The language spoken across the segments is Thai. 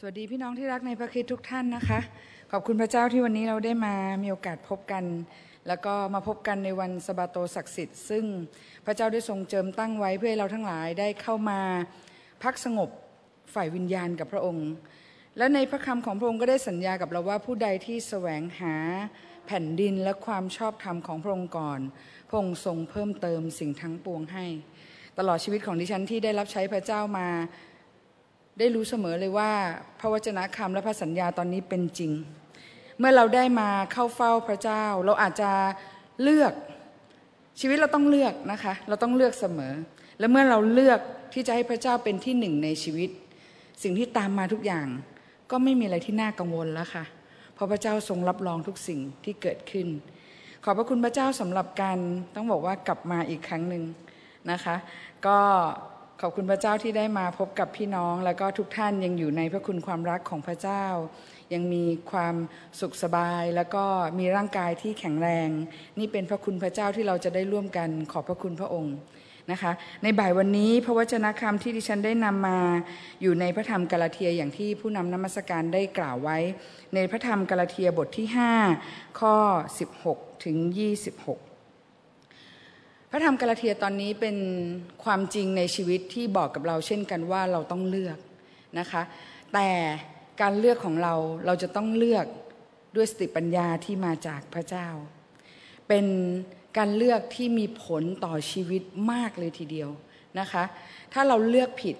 สวัสดีพี่น้องที่รักในพระคิดทุกท่านนะคะ ขอบคุณพระเจ้าที่วันนี้เราได้มามีโอกาสพบกัน แล้วก็มาพบกันในวันสบาโตศักดิ์สิทธิ์ซึ่งพระเจ้าได้ทรงเจิมตั้งไว้เพื่อให้เราทั้งหลายได้เข้ามาพักสงบฝ่ายวิญญาณกับพระองค์ และในพระคำของพระองค์ก็ได้สัญญากับเราว่าผู้ใดที่แสวงหาแผ่นดินและความชอบธรรมของพระองค์ก่อนพระองค์ทรงเพิ่มเติมสิ่งทั้งปวงให้ ตลอดชีวิตของดิฉันที่ได้รับใช้พระเจ้ามา ได้รู้เสมอเลยว่าพระวจนะคำและพระสัญญาตอนนี้เป็นจริง เมื่อเราได้มาเข้าเฝ้าพระเจ้า เราอาจจะเลือกชีวิตเราต้องเลือกนะคะ เราต้องเลือกเสมอ และเมื่อเราเลือกที่จะให้พระเจ้าเป็นที่หนึ่งในชีวิต สิ่งที่ตามมาทุกอย่าง ก็ไม่มีอะไรที่น่ากังวลแล้วค่ะเพราะพระเจ้าทรงรับรองทุกสิ่งที่เกิดขึ้น ขอบพระคุณพระเจ้าสำหรับการต้องบอกว่ากลับมาอีกครั้งหนึ่งนะคะ ก็ ขอบคุณพระเจ้าที่ได้มาพบกับพี่น้อง แล้วก็ทุกท่านยังอยู่ในพระคุณความรักของพระเจ้า ยังมีความสุขสบาย แล้วก็มีร่างกายที่แข็งแรง นี่เป็นพระคุณพระเจ้าที่เราจะได้ร่วมกันขอบพระคุณพระองค์นะคะในบ่ายวันนี้พระวจนะคำที่ดิฉันได้นำมาอยู่ในพระธรรมกาลาเทียอย่างที่ผู้นำนมัสการได้กล่าวไว้ ในพระธรรมกาลาเทียบทที่ 5 ข้อ 16 ถึง 26 พระธรรมกาลาเทียตอนนี้เป็นความจริงในชีวิตที่บอกกับเราเช่นกันว่าเราต้องเลือกนะคะ แต่การเลือกของเราเราจะต้องเลือกด้วยสติปัญญาที่มาจากพระเจ้า เป็นการเลือกที่มีผลต่อชีวิตมากเลยทีเดียวนะคะ ถ้าเราเลือกผิด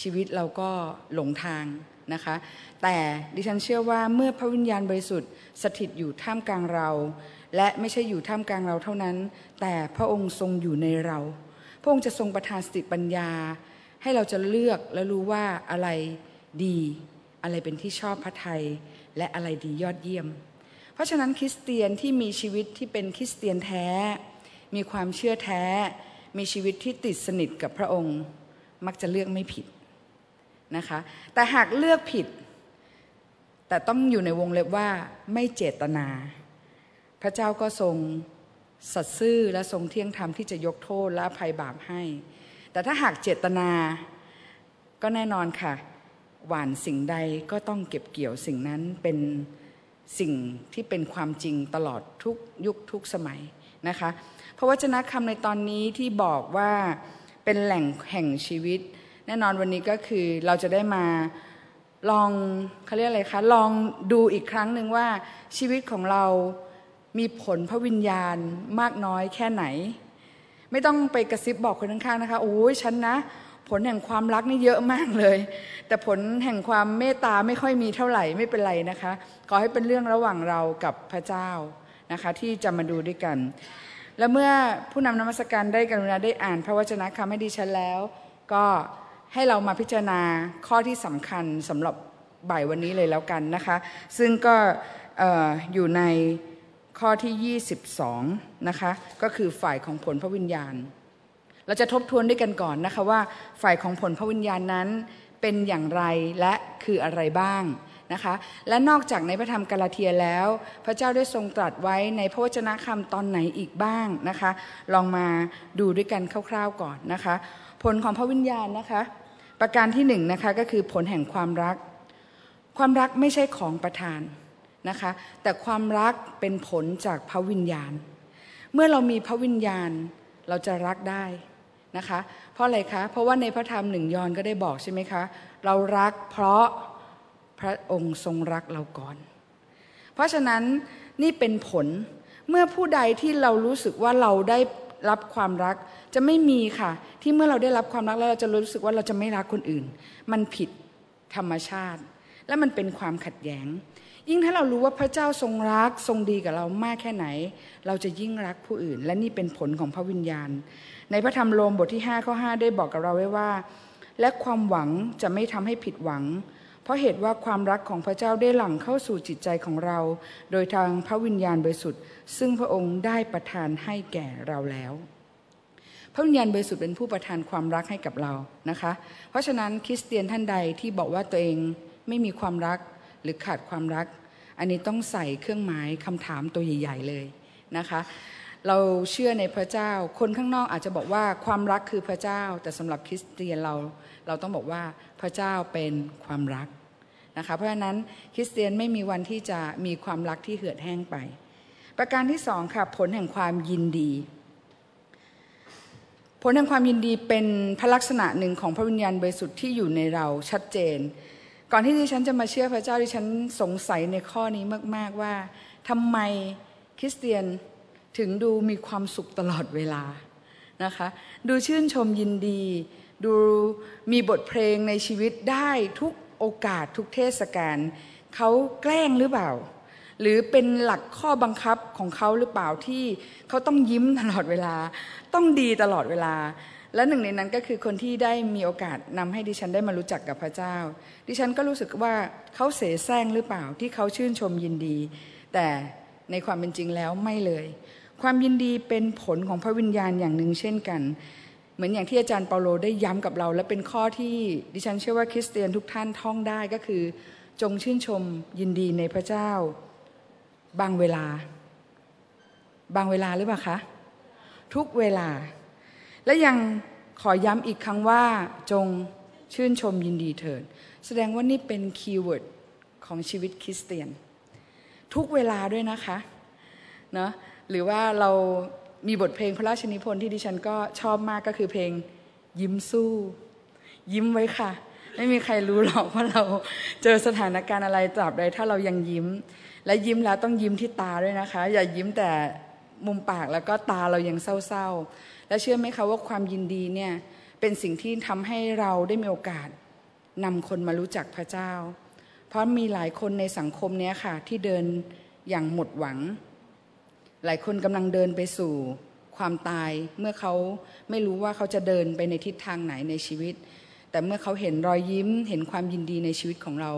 ชีวิตเราก็หลงทางนะคะ แต่ดิฉันเชื่อว่าเมื่อพระวิญญาณบริสุทธิ์สถิตอยู่ท่ามกลางเรา และไม่ใช่อยู่ท่ามกลางเราเท่านั้น แต่พระองค์ทรงอยู่ในเรา พระองค์จะทรงประทานสติปัญญา ให้เราจะเลือกและรู้ว่าอะไรดี อะไรเป็นที่ชอบพระทัยและอะไรดียอดเยี่ยม เพราะฉะนั้นคริสเตียนที่มีชีวิตที่เป็นคริสเตียนแท้ มีความเชื่อแท้ มีชีวิตที่ติดสนิทกับพระองค์ มักจะเลือกไม่ผิดนะคะ แต่หากเลือกผิด แต่ต้องอยู่ในวงเล็บว่าไม่เจตนา พระเจ้าก็ทรงสัตย์ซื่อและทรงเที่ยงธรรมที่จะยกโทษและภัยบาปให้ แต่ถ้าหากเจตนาก็แน่นอนค่ะ หวานสิ่งใดก็ต้องเก็บเกี่ยวสิ่งนั้นเป็นสิ่งที่เป็นความจริงตลอดทุกยุคทุกสมัยนะคะพระวจนะคำในตอนนี้ที่บอกว่าเป็นแหล่งแห่งชีวิต แน่นอนวันนี้ก็คือเราจะได้มาลองเขาเรียกอะไรคะลองดูอีกครั้งหนึ่งว่าชีวิตของเรา มีผลพระวิญญาณมากน้อยแค่ไหน ไม่ต้องไปกระซิบบอกคนข้างๆนะคะโอ้ยฉันนะ ผลแห่งความรักนี่เยอะมากเลย แต่ผลแห่งความเมตตาไม่ค่อยมีเท่าไหร่ไม่เป็นไรนะคะ ขอให้เป็นเรื่องระหว่างเรากับพระเจ้านะคะ ที่จะมาดูด้วยกัน และเมื่อผู้นำนมัสการได้กรุณาได้อ่าน พระวจนะคำให้ดิฉันแล้ว ก็ให้เรามาพิจารณาข้อที่สำคัญสำหรับบ่ายวันนี้เลยแล้วกันนะคะ ซึ่งก็อยู่ใน ข้อที่ 22 นะคะ ก็คือฝ่ายของผลพระวิญญาณ เราจะทบทวนด้วยกันก่อนนะคะว่าฝ่ายของผลพระวิญญาณนั้นเป็นอย่างไรและคืออะไรบ้างนะคะ และนอกจากในพระธรรมกาลาเทียแล้ว พระเจ้าได้ทรงตรัสไว้ในพระวจนะคำตอนไหนอีกบ้างนะคะ ลองมาดูด้วยกันคร่าวๆก่อนนะคะ ผลของพระวิญญาณนะคะ ประการที่หนึ่งนะคะก็คือผลแห่งความรัก ความรักไม่ใช่ของประทาน นะคะ แต่ความรักเป็นผลจากพระวิญญาณ เมื่อเรามีพระวิญญาณเราจะรักได้นะคะ เพราะอะไรคะ เพราะว่าในพระธรรมหนึ่งยอนก็ได้บอกใช่ไหมคะ เรารักเพราะพระองค์ทรงรักเราก่อน เพราะฉะนั้นนี่เป็นผลเมื่อผู้ใดที่เรารู้สึกว่าเราได้รับความรักจะไม่มีค่ะ ที่เมื่อเราได้รับความรักแล้วเราจะรู้สึกว่าเราจะไม่รักคนอื่น มันผิดธรรมชาติ และมันเป็นความขัดแย้ง ยิ่งถ้าเรารู้ว่าพระเจ้าทรงรักทรงดีกับเรามากแค่ไหน เราจะยิ่งรักผู้อื่น และนี่เป็นผลของพระวิญญาณ ในพระธรรมโรมบทที่5ข้อ5ได้บอกกับเราไว้ว่า และความหวังจะไม่ทำให้ผิดหวัง เพราะเหตุว่าความรักของพระเจ้าได้หลั่งเข้าสู่จิตใจของเรา โดยทางพระวิญญาณบริสุทธิ์ซึ่งพระองค์ได้ประทานให้แก่เราแล้วพระวิญญาณบริสุทธิ์เป็นผู้ประทานความรักให้กับเรานะคะ เพราะฉะนั้นคริสเตียนท่านใดที่บอกว่าตัวเองไม่มีความรัก หรือขาดความรัก อันนี้ต้องใส่เครื่องหมายคำถามตัวใหญ่ๆเลยนะคะ เราเชื่อในพระเจ้า คนข้างนอกอาจจะบอกว่าความรักคือพระเจ้า แต่สำหรับคริสเตียนเราเราต้องบอกว่าพระเจ้าเป็นความรักนะคะเพราะฉะนั้นคริสเตียนไม่มีวันที่จะมีความรักที่เหือดแห้งไป ประการที่สองค่ะผลแห่งความยินดี ผลแห่งความยินดีเป็นพระลักษณะหนึ่งของพระวิญญาณบริสุทธิ์ที่อยู่ในเราชัดเจน ก่อนที่ดิฉันจะมาเชื่อพระเจ้าดิฉันสงสัยในข้อนี้มาก ๆว่าทำไมคริสเตียนถึงดูมีความสุขตลอดเวลานะคะ ดูชื่นชมยินดี ดูมีบทเพลงในชีวิตได้ทุกโอกาสทุกเทศกาลเขาแกล้งหรือเปล่า หรือเป็นหลักข้อบังคับของเขาหรือเปล่าที่เขาต้องยิ้มตลอดเวลา ต้องดีตลอดเวลา และหนึ่งในนั้นก็คือคนที่ได้มีโอกาสนำให้ดิฉันได้มารู้จักกับพระเจ้า ดิฉันก็รู้สึกว่าเขาเสแสร้งหรือเปล่าที่เขาชื่นชมยินดี แต่ในความเป็นจริงแล้วไม่เลย ความยินดีเป็นผลของพระวิญญาณอย่างหนึ่งเช่นกัน เหมือนอย่างที่อาจารย์เปาโลได้ย้ำกับเรา และเป็นข้อที่ดิฉันเชื่อว่าคริสเตียนทุกท่านท่องได้ก็คือ จงชื่นชมยินดีในพระเจ้า บางเวลา บางเวลาหรือเปล่าคะทุกเวลา และยังขอย้ำอีกครั้งว่าจงชื่นชมยินดีเถิด แสดงว่านี่เป็น keyword ของชีวิตคริสเตียน ทุกเวลาด้วยนะคะเนาะหรือว่าเรามีบทเพลงพระราชนิพนธ์ที่ดิฉันก็ชอบมากก็คือเพลงยิ้มสู้ ยิ้มไว้ค่ะ ไม่มีใครรู้หรอกว่าเราเจอสถานการณ์อะไรตราบใดถ้าเรายังยิ้ม และยิ้มแล้วต้องยิ้มที่ตาด้วยนะคะ อย่ายิ้มแต่มุมปากแล้วก็ตาเรายังเศร้าๆ และเชื่อไหมคะว่าความยินดีเนี่ยเป็นสิ่งที่ทำให้เราได้มีโอกาสนำคนมารู้จักพระเจ้า เพราะมีหลายคนในสังคมนี้ค่ะที่เดินอย่างหมดหวัง หลายคนกำลังเดินไปสู่ความตายเมื่อเขาไม่รู้ว่าเขาจะเดินไปในทิศทางไหนในชีวิต แต่เมื่อเขาเห็นรอยยิ้มเห็นความยินดีในชีวิตของเรา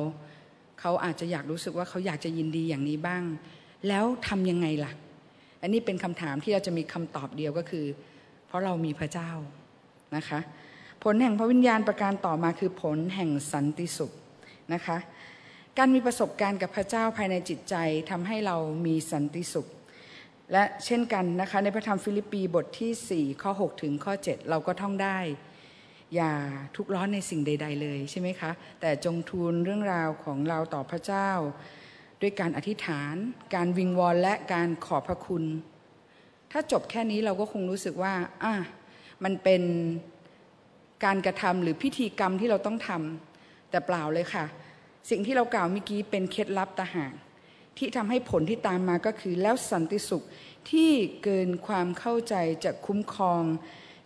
เขาอาจจะอยากรู้สึกว่าเขาอยากจะยินดีอย่างนี้บ้าง แล้วทำยังไงล่ะ อันนี้เป็นคำถามที่เราจะมีคำตอบเดียวก็คือ ราะเรามีพระเจ้านะคะ ผลแห่งพระวิญญาณประการต่อมาคือผลแห่งสันติสุขนะคะ การมีประสบการณ์กับพระเจ้าภายในจิตใจทำให้เรามีสันติสุข และเช่นกันนะคะในพระธรรมฟิลิปปีบทที่ 4 ข้อ 6 ถึงข้อ 7 เราก็ท่องได้ อย่าทุกร้อนในสิ่งใด ๆ เลยใช่ไหมคะ แต่จงทูลเรื่องราวของเราต่อพระเจ้า ด้วยการอธิษฐาน การวิงวอนและการขอบพระคุณ ถ้าจบแค่นี้เราก็คงรู้สึกว่าอะมันเป็นการกระทำหรือพิธีกรรมที่เราต้องทำแต่เปล่าเลยค่ะ สิ่งที่เรากล่าวเมื่อกี้เป็นเคล็ดลับตาหากที่ทำให้ผลที่ตามมาก็คือแล้วสันติสุขที่เกินความเข้าใจจะคุ้มครอง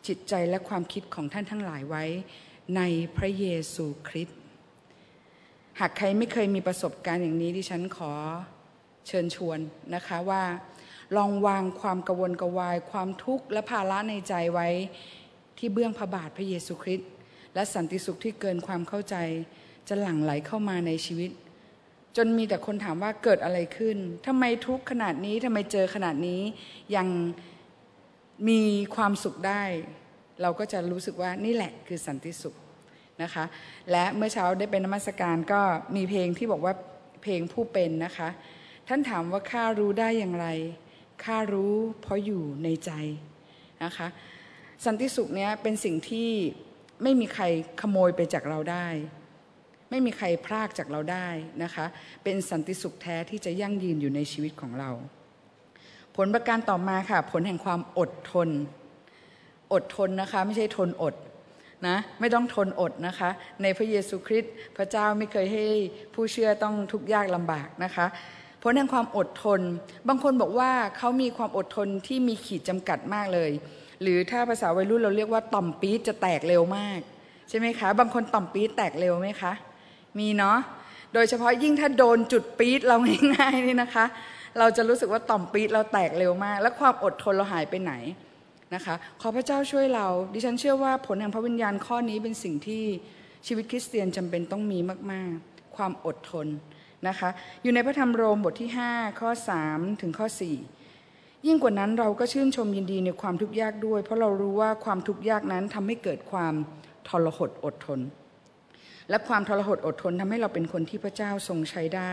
จิตใจและความคิดของท่านทั้งหลายไว้ ในพระเยซูคริสต์หากใครไม่เคยมีประสบการณ์อย่างนี้ดิฉันขอเชิญชวนนะคะว่า ลองวางความกวนกวาย ความทุกข์และภาระในใจไว้ที่เบื้องพระบาทพระเยซูคริสต์และสันติสุขที่เกินความเข้าใจ จะหลั่งไหลเข้ามาในชีวิต จนมีแต่คนถามว่าเกิดอะไรขึ้นทำไมทุกข์ขนาดนี้ทำไมเจอขนาดนี้ยังมีความสุขได้ เราก็จะรู้สึกว่านี่แหละคือสันติสุขนะคะ และเมื่อเช้าได้เป็นนมัสการก็มีเพลงที่บอกว่าเพลงผู้เป็นนะคะ ท่านถามว่าข้ารู้ได้อย่างไร ข้ารู้เพราะอยู่ในใจนะคะ สันติสุขเนี้ยเป็นสิ่งที่ไม่มีใครขโมยไปจากเราได้ ไม่มีใครพรากจากเราได้นะคะ เป็นสันติสุขแท้ที่จะยั่งยืนอยู่ในชีวิตของเรา ผลประการต่อมาค่ะ ผลแห่งความอดทน อดทนนะคะ ไม่ใช่ทนอดนะไม่ต้องทนอดนะคะ ในพระเยซูคริสต์พระเจ้าไม่เคยให้ผู้เชื่อต้องทุกข์ยากลำบากนะคะ ผลแห่งความอดทน บางคนบอกว่าเขามีความอดทนที่มีขีดจำกัดมากเลย หรือถ้าภาษาวัยรุ่นเราเรียกว่าต่อมปี๊ดจะแตกเร็วมาก ใช่ไหมคะ บางคนต่อมปี๊ดแตกเร็วไหมคะ มีเนาะโดยเฉพาะยิ่งถ้าโดนจุดปี๊ดเราง่ายๆนี่นะคะ เราจะรู้สึกว่าต่อมปี๊ดเราแตกเร็วมาก และความอดทนเราหายไปไหนนะคะขอพระเจ้าช่วยเรา ดิฉันเชื่อว่าผลแห่งพระวิญญาณข้อนี้เป็นสิ่งที่ชีวิตคริสเตียนจำเป็นต้องมีมาก ๆ ความอดทน นะคะอยู่ในพระธรรมโรมบทที่ 5 ข้อ 3 ถึงข้อ 4 ยิ่งกว่านั้นเราก็ชื่นชมยินดีในความทุกข์ยากด้วย เพราะเรารู้ว่าความทุกข์ยากนั้นทำให้เกิดความทรหดอดทน และความทรหดอดทนทำให้เราเป็นคนที่พระเจ้าทรงใช้ได้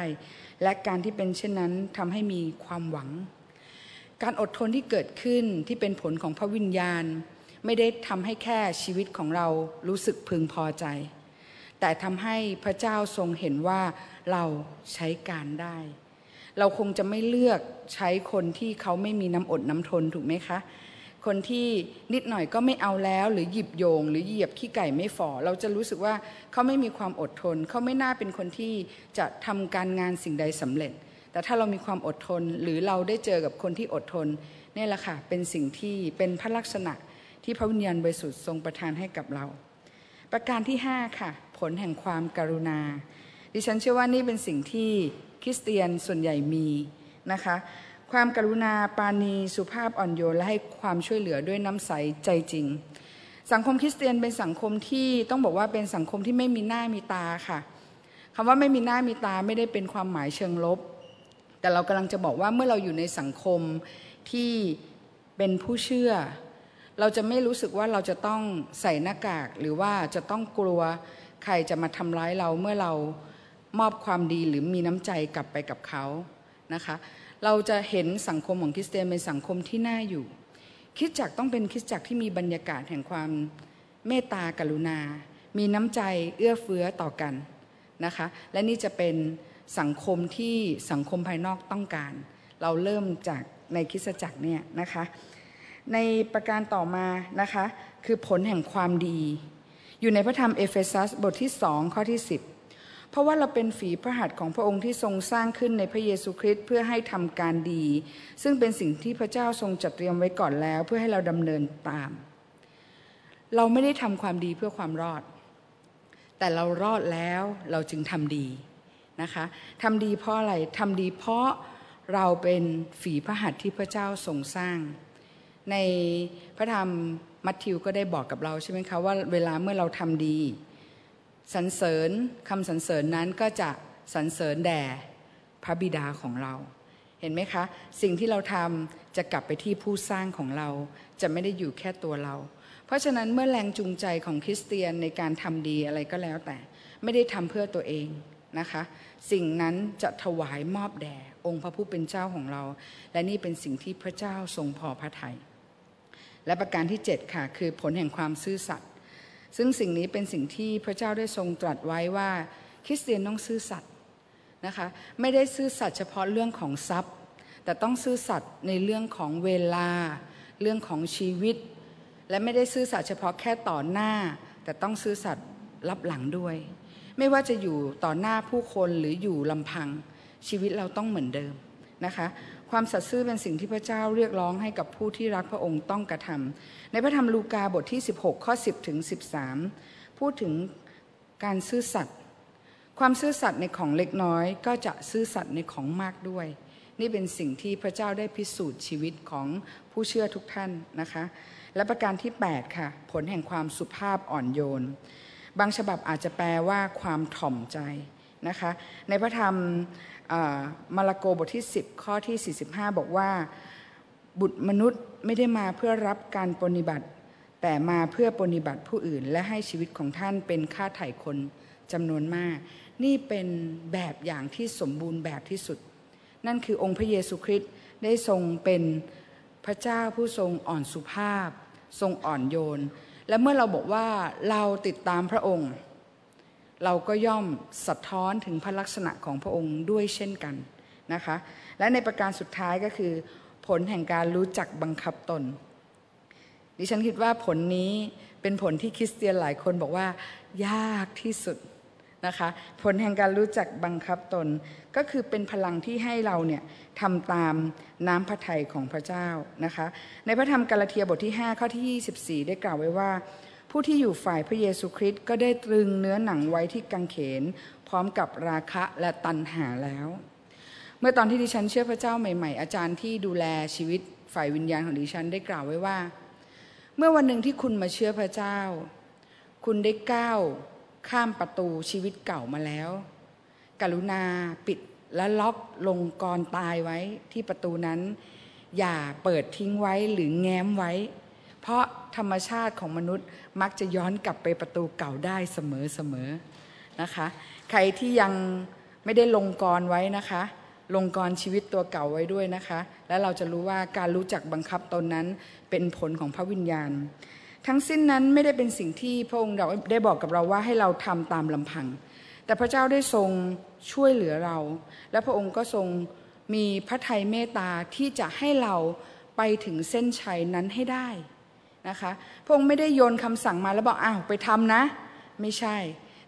และการที่เป็นเช่นนั้นทำให้มีความหวัง การอดทนที่เกิดขึ้นที่เป็นผลของพระวิญญาณ ไม่ได้ทำให้แค่ชีวิตของเรารู้สึกพึงพอใจ แต่ทำให้พระเจ้าทรงเห็นว่า เราใช้การได้ เราคงจะไม่เลือกใช้คนที่เขาไม่มีน้ำอดน้ำทนถูกไหมคะ คนที่นิดหน่อยก็ไม่เอาแล้วหรือหยิบโยง หรือเหยียบขี้ไก่ไม่ฝ่อเราจะรู้สึกว่าเขาไม่มีความอดทน เขาไม่น่าเป็นคนที่จะทำการงานสิ่งใดสำเร็จ แต่ถ้าเรามีความอดทนหรือเราได้เจอกับคนที่อดทนนี่แหละค่ะเป็นสิ่งที่เป็นพระลักษณะที่พระวิญญาณบริสุทธิ์ทรงประทานให้กับเรา ประการที่ 5 ค่ะ ผลแห่งความการุณา ดิฉันเชื่อว่านี่เป็นสิ่งที่คริสเตียนส่วนใหญ่มีนะคะ ความกรุณาปาณีสุภาพอ่อนโยนและให้ความช่วยเหลือด้วยน้ำใสใจจริง สังคมคริสเตียนเป็นสังคมที่ต้องบอกว่าเป็นสังคมที่ไม่มีหน้ามีตาค่ะคำว่าไม่มีหน้ามีตาไม่ได้เป็นความหมายเชิงลบ แต่เรากำลังจะบอกว่าเมื่อเราอยู่ในสังคมที่เป็นผู้เชื่อ เราจะไม่รู้สึกว่าเราจะต้องใส่หน้ากาก หรือว่าจะต้องกลัวใครจะมาทำร้ายเราเมื่อเรา มอบความดีหรือมีน้ำใจกลับไปกับเขานะคะเราจะเห็นสังคมของคริสเตียนเป็นสังคมที่น่าอยู่คิดจักต้องเป็นคิดจักที่มีบรรยากาศแห่งความเมตตากรุณา มีน้ำใจเอื้อเฟื้อต่อกันนะคะและนี่จะเป็นสังคมที่สังคมภายนอกต้องการ เราเริ่มจากในคริสจักรเนี่ยนะคะในประการต่อมานะคะคือผลแห่งความดี อยู่ในพระธรรมเอเฟซัสบทที่สองข้อที่ 10 เพราะว่าเราเป็นฝีพระหัตถ์ของพระองค์ที่ทรงสร้างขึ้นในพระเยซูคริสต์เพื่อให้ทำการดี ซึ่งเป็นสิ่งที่พระเจ้าทรงจัดเตรียมไว้ก่อนแล้ว เพื่อให้เราดำเนินตาม เราไม่ได้ทำความดีเพื่อความรอด แต่เรารอดแล้วเราจึงทำดีนะคะทำดีเพราะอะไรทำดีเพราะเราเป็นฝีพระหัตถ์ที่พระเจ้าทรงสร้าง ในพระธรรมมัทธิวก็ได้บอกกับเราใช่ไหมคะว่าเวลาเมื่อเราทำดี สรรเสริญคำสรรเสริญนั้นก็จะสรรเสริญแด่พระบิดาของเรา เห็นไหมคะ สิ่งที่เราทำจะกลับไปที่ผู้สร้างของเรา จะไม่ได้อยู่แค่ตัวเรา เพราะฉะนั้นเมื่อแรงจูงใจของคริสเตียนในการทำดีอะไรก็แล้วแต่ ไม่ได้ทำเพื่อตัวเองนะคะ สิ่งนั้นจะถวายมอบแด่องค์พระผู้เป็นเจ้าของเรา และนี่เป็นสิ่งที่พระเจ้าทรงพอพระทยัยและประการที่ 7 ค่ะ คือผลแห่งความซื่อสัตย์ ซึ่งสิ่งนี้เป็นสิ่งที่พระเจ้าได้ทรงตรัสไว้ว่า คริสเตียนต้องซื่อสัตย์นะคะไม่ได้ซื่อสัตย์เฉพาะเรื่องของทรัพย์ แต่ต้องซื่อสัตย์ในเรื่องของเวลา เรื่องของชีวิต และไม่ได้ซื่อสัตย์เฉพาะแค่ต่อหน้า แต่ต้องซื่อสัตย์รับหลังด้วย ไม่ว่าจะอยู่ต่อหน้าผู้คนหรืออยู่ลำพังชีวิตเราต้องเหมือนเดิมนะคะ ความสัตย์ซื่อเป็นสิ่งที่พระเจ้าเรียกร้องให้กับผู้ที่รักพระองค์ต้องกระทำในพระธรรมลูกาบทที่ 16 ข้อ 10 ถึง 13 พูดถึงการซื่อสัตย์ความซื่อสัตย์ในของเล็กน้อย ก็จะซื่อสัตย์ในของมากด้วย นี่เป็นสิ่งที่พระเจ้าได้พิสูจน์ชีวิตของผู้เชื่อทุกท่านนะคะ และประการที่ 8 ค่ะ ผลแห่งความสุภาพอ่อนโยน บางฉบับอาจจะแปลว่าความถ่อมใจ นะคะในพระธรรมมาระโกบทที่ 10 ข้อที่ 45 บอกว่า บุตรมนุษย์ไม่ได้มาเพื่อรับการปฏิบัติ แต่มาเพื่อปฏิบัติผู้อื่น และให้ชีวิตของท่านเป็นค่าไถ่คนจำนวนมาก นี่เป็นแบบอย่างที่สมบูรณ์แบบที่สุด นั่นคือองค์พระเยซูคริสต์ได้ทรงเป็นพระเจ้าผู้ทรงอ่อนสุภาพ ทรงอ่อนโยน และเมื่อเราบอกว่าเราติดตามพระองค์ เราก็ย่อมสะท้อนถึงพระลักษณะของพระองค์ด้วยเช่นกันนะคะ และในประการสุดท้ายก็คือ ผลแห่งการรู้จักบังคับตน ดิฉันคิดว่าผลนี้เป็นผลที่คริสเตียนหลายคนบอกว่ายากที่สุดนะคะผลแห่งการรู้จักบังคับตนก็คือเป็นพลังที่ให้เราเนี่ยทำตามน้ำพระทัยของพระเจ้านะคะ ในพระธรรมกาลาเทียบทที่ 5 ข้อที่ 24 ได้กล่าวไว้ว่า ผู้ที่อยู่ฝ่ายพระเยซูคริสต์ก็ได้ตรึงเนื้อหนังไว้ที่กังเขน พร้อมกับราคะและตันหาแล้ว เมื่อตอนที่ดิฉันเชื่อพระเจ้าใหม่ ๆ อาจารย์ที่ดูแลชีวิตฝ่ายวิญญาณของดิฉันได้กล่าวไว้ว่า เมื่อวันหนึ่งที่คุณมาเชื่อพระเจ้า คุณได้ก้าวข้ามประตูชีวิตเก่ามาแล้ว กรุณาปิดและล็อกลงกรตายไว้ที่ประตูนั้น อย่าเปิดทิ้งไว้หรือแง้มไว้ เพราะธรรมชาติของมนุษย์มักจะย้อนกลับไปประตูเก่าได้เสมอเสมอนะคะ ใครที่ยังไม่ได้ลงกรไว้นะคะ ลงกรชีวิตตัวเก่าไว้ด้วยนะคะ และเราจะรู้ว่าการรู้จักบังคับตนนั้นเป็นผลของพระวิญญาณ ทั้งสิ้นนั้นไม่ได้เป็นสิ่งที่พระองค์ได้บอกกับเราว่าให้เราทำตามลำพัง แต่พระเจ้าได้ทรงช่วยเหลือเรา และพระองค์ก็ทรงมีพระทัยเมตตาที่จะให้เราไปถึงเส้นชัยนั้นให้ได้ นะคะพระองค์ไม่ได้โยนคำสั่งมาแล้วบอกอ้าวไปทำนะ ไม่ใช่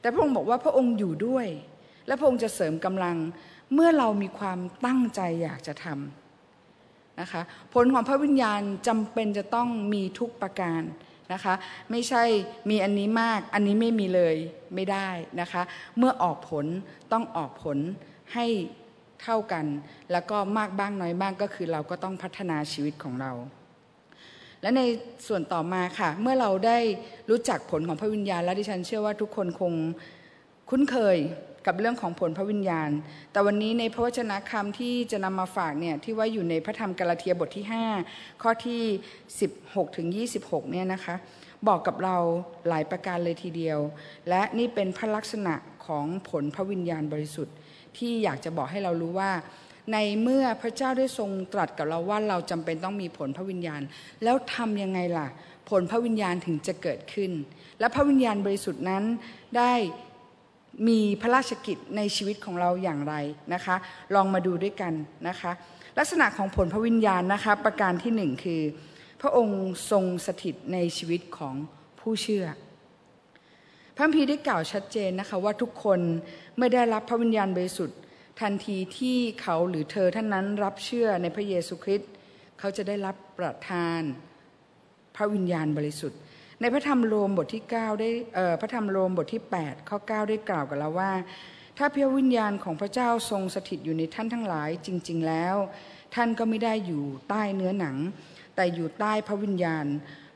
แต่พระองค์บอกว่าพระองค์อยู่ด้วย และพระองค์จะเสริมกำลังเมื่อเรามีความตั้งใจอยากจะทำนะคะผลของพระวิญญาณจำเป็นจะต้องมีทุกประการนะคะไม่ใช่มีอันนี้มากอันนี้ไม่มีเลยไม่ได้นะคะเมื่อออกผลต้องออกผลให้เท่ากัน แล้วก็มากบ้างน้อยบ้างก็คือเราก็ต้องพัฒนาชีวิตของเรา และในส่วนต่อมาค่ะ เมื่อเราได้รู้จักผลของพระวิญญาณ และดิฉันเชื่อว่าทุกคนคงคุ้นเคยกับเรื่องของผลพระวิญญาณ แต่วันนี้ในพระวจนะคำที่จะนำมาฝากเนี่ยที่ว่าอยู่ในพระธรรมกาลาเทียบทที่ 5 ข้อที่ 16ถึง26เนี่ยนะคะบอกกับเราหลายประการเลยทีเดียว และนี่เป็นพระลักษณะของผลพระวิญญาณบริสุทธิ์ ที่อยากจะบอกให้เรารู้ว่า ในเมื่อพระเจ้าได้ทรงตรัสกับเราว่าเราจำเป็นต้องมีผลพระวิญญาณ แล้วทำยังไงล่ะ ผลพระวิญญาณถึงจะเกิดขึ้น และพระวิญญาณบริสุทธิ์นั้นได้มีพระราชกิจในชีวิตของเราอย่างไรนะคะ ลองมาดูด้วยกันนะคะ ลักษณะของผลพระวิญญาณนะคะ ประการที่หนึ่งคือ พระองค์ทรงสถิตในชีวิตของผู้เชื่อพระพีได้กล่าวชัดเจนนะคะว่าทุกคนเมื่อได้รับพระวิญญาณบริสุทธิ์ ทันทีที่เขาหรือเธอท่านนั้นรับเชื่อในพระเยซูคริสต์เขาจะได้รับประทานพระวิญญาณบริสุทธิ์ ในพระธรรมโรมบทที่9ได้พระธรรมโรมบทที่ 8 ข้อ 9 ได้กล่าวกับเราว่า ถ้าพระวิญญาณของพระเจ้าทรงสถิตอยู่ในท่านทั้งหลายจริง ๆแล้ว ท่านก็ไม่ได้อยู่ใต้เนื้อหนัง แต่อยู่ใต้พระวิญญาณ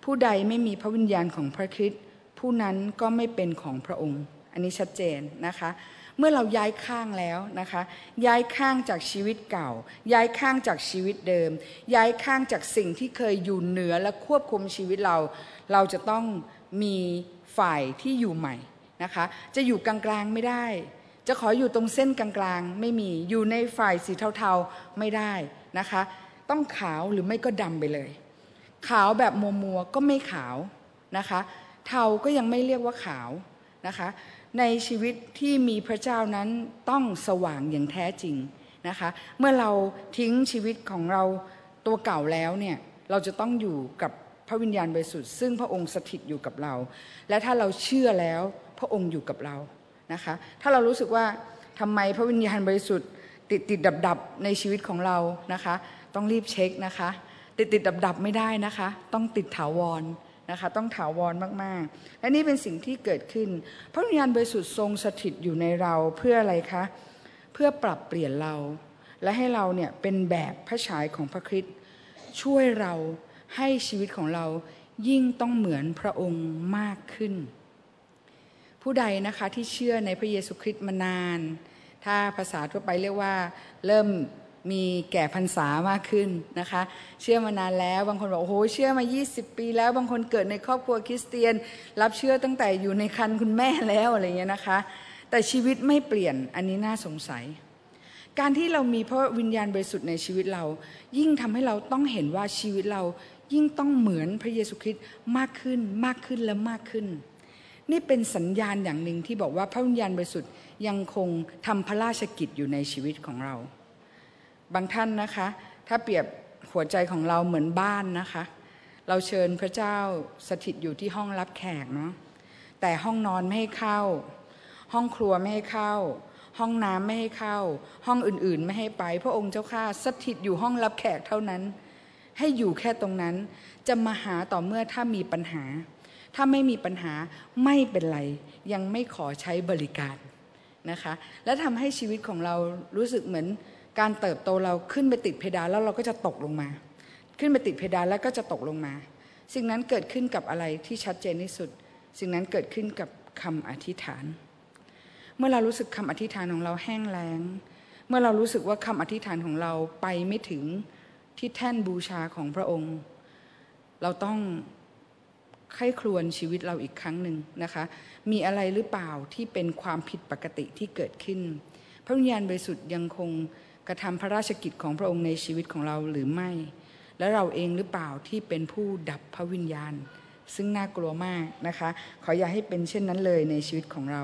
ผู้ใดไม่มีพระวิญญาณของพระคริสต์ผู้นั้นก็ไม่เป็นของพระองค์ อันนี้ชัดเจนนะคะ มื่อเราย้ายข้างแล้วนะคะ ย้ายข้างจากชีวิตเก่า ย้ายข้างจากชีวิตเดิม ย้ายข้างจากสิ่งที่เคยอยู่เหนือและควบคุมชีวิตเรา เราจะต้องมีฝ่ายที่อยู่ใหม่นะคะ จะอยู่กลางๆไม่ได้ จะขออยู่ตรงเส้นกลางๆ ไม่มีอยู่ในฝ่ายสีเทาๆไม่ได้นะคะ ต้องขาวหรือไม่ก็ดำไปเลย ขาวแบบมัวๆก็ไม่ขาวนะคะ เทาก็ยังไม่เรียกว่าขาวนะคะ ในชีวิตที่มีพระเจ้านั้นต้องสว่างอย่างแท้จริงนะคะ เมื่อเราทิ้งชีวิตของเราตัวเก่าแล้วเนี่ยเราจะต้องอยู่กับพระวิญญาณบริสุทธิ์ซึ่งพระองค์สถิตอยู่กับเรา และถ้าเราเชื่อแล้วพระองค์อยู่กับเรานะคะ ถ้าเรารู้สึกว่าทำไมพระวิญญาณบริสุทธิ์ ติดติดดับดับในชีวิตของเรานะคะ ต้องรีบเช็คนะคะ ติดติดดับดับไม่ได้นะคะ ต้องติดถาวร นะคะต้องถาวรมากๆ และนี่เป็นสิ่งที่เกิดขึ้น พระวิญญาณบริสุทธิ์ทรงสถิตอยู่ในเราเพื่ออะไรคะ เพื่อปรับเปลี่ยนเรา และให้เราเนี่ยเป็นแบบพระฉายของพระคริสต์ช่วยเราให้ชีวิตของเรายิ่งต้องเหมือนพระองค์มากขึ้น ผู้ใดนะคะที่เชื่อในพระเยซูคริสต์มานาน ถ้าภาษาทั่วไปเรียกว่าเริ่ม มีแก่พรรษามากขึ้นนะคะ เชื่อมานานแล้วบางคนบอกโอ้โหเชื่อมา 20 ปีแล้วบางคนเกิดในครอบครัวคริสเตียน รับเชื่อตั้งแต่อยู่ในคันคุณแม่แล้วอะไรเงี้ยนะคะ แต่ชีวิตไม่เปลี่ยนอันนี้น่าสงสัย การที่เรามีพระวิญญาณบริสุทธิ์ในชีวิตเรา ยิ่งทำให้เราต้องเห็นว่าชีวิตเรายิ่งต้องเหมือนพระเยซูคริสต์มากขึ้นมากขึ้นและมากขึ้น นี่เป็นสัญญาณอย่างหนึ่งที่บอกว่าพระวิญญาณบริสุทธิ์ยังคงทำพระราชกิจอยู่ในชีวิตของเรา บางท่านนะคะ ถ้าเปรียบหัวใจของเราเหมือนบ้านนะคะ เราเชิญพระเจ้าสถิตอยู่ที่ห้องรับแขกเนาะแต่ห้องนอนไม่ให้เข้า ห้องครัวไม่ให้เข้า ห้องน้ำไม่ให้เข้า ห้องอื่นๆไม่ให้ไป พระองค์เจ้าข้าสถิตอยู่ห้องรับแขกเท่านั้น ให้อยู่แค่ตรงนั้น จะมาหาต่อเมื่อถ้ามีปัญหา ถ้าไม่มีปัญหาไม่เป็นไร ยังไม่ขอใช้บริการนะคะ และทำให้ชีวิตของเรารู้สึกเหมือน การเติบโตเราขึ้นไปติดเพดานแล้วเราก็จะตกลงมา ขึ้นไปติดเพดานแล้วก็จะตกลงมา สิ่งนั้นเกิดขึ้นกับอะไรที่ชัดเจนที่สุด สิ่งนั้นเกิดขึ้นกับคำอธิษฐาน เมื่อเรารู้สึกคำอธิษฐานของเราแห้งแล้ง เมื่อเรารู้สึกว่าคำอธิษฐานของเราไปไม่ถึงที่แท่นบูชาของพระองค์ เราต้องไข้ครวนชีวิตเราอีกครั้งหนึ่งนะคะ มีอะไรหรือเปล่าที่เป็นความผิดปกติที่เกิดขึ้น พระวิญญาณบริสุทธิ์ยังคง กระทำพระราชกิจของพระองค์ในชีวิตของเราหรือไม่ และเราเองหรือเปล่าที่เป็นผู้ดับพระวิญญาณ ซึ่งน่ากลัวมากนะคะ ขออย่าให้เป็นเช่นนั้นเลยในชีวิตของเรา